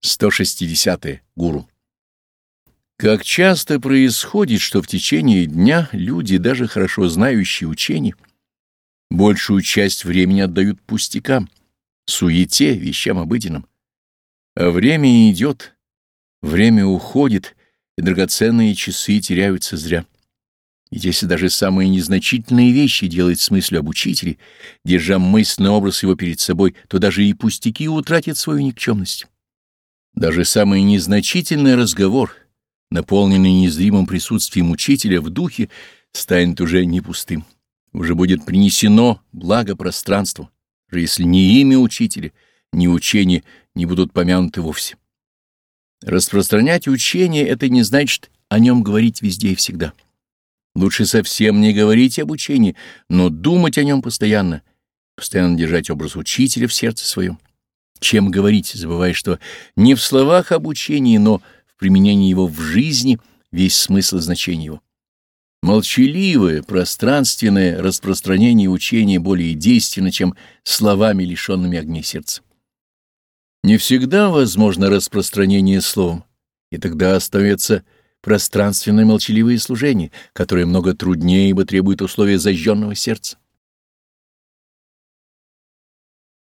160. -е. Гуру. Как часто происходит, что в течение дня люди, даже хорошо знающие учение, большую часть времени отдают пустякам, суете, вещам обыденным. А время идет, время уходит, и драгоценные часы теряются зря. Ведь если даже самые незначительные вещи делать с мыслью об учителе, держа мысленный образ его перед собой, то даже и пустяки утратят свою никчемность. Даже самый незначительный разговор, наполненный незримым присутствием учителя в духе, станет уже не пустым. Уже будет принесено благо пространству, если ни имя учителя, ни учение не будут помянуты вовсе. Распространять учение — это не значит о нем говорить везде и всегда. Лучше совсем не говорить об учении, но думать о нем постоянно, постоянно держать образ учителя в сердце своем. Чем говорить, забывая, что не в словах обучения, но в применении его в жизни весь смысл и значение его. Молчаливое, пространственное распространение учения более действенно, чем словами, лишенными огня сердца. Не всегда возможно распространение словом, и тогда остается пространственное молчаливое служение, которое много труднее, ибо требует условия зажженного сердца.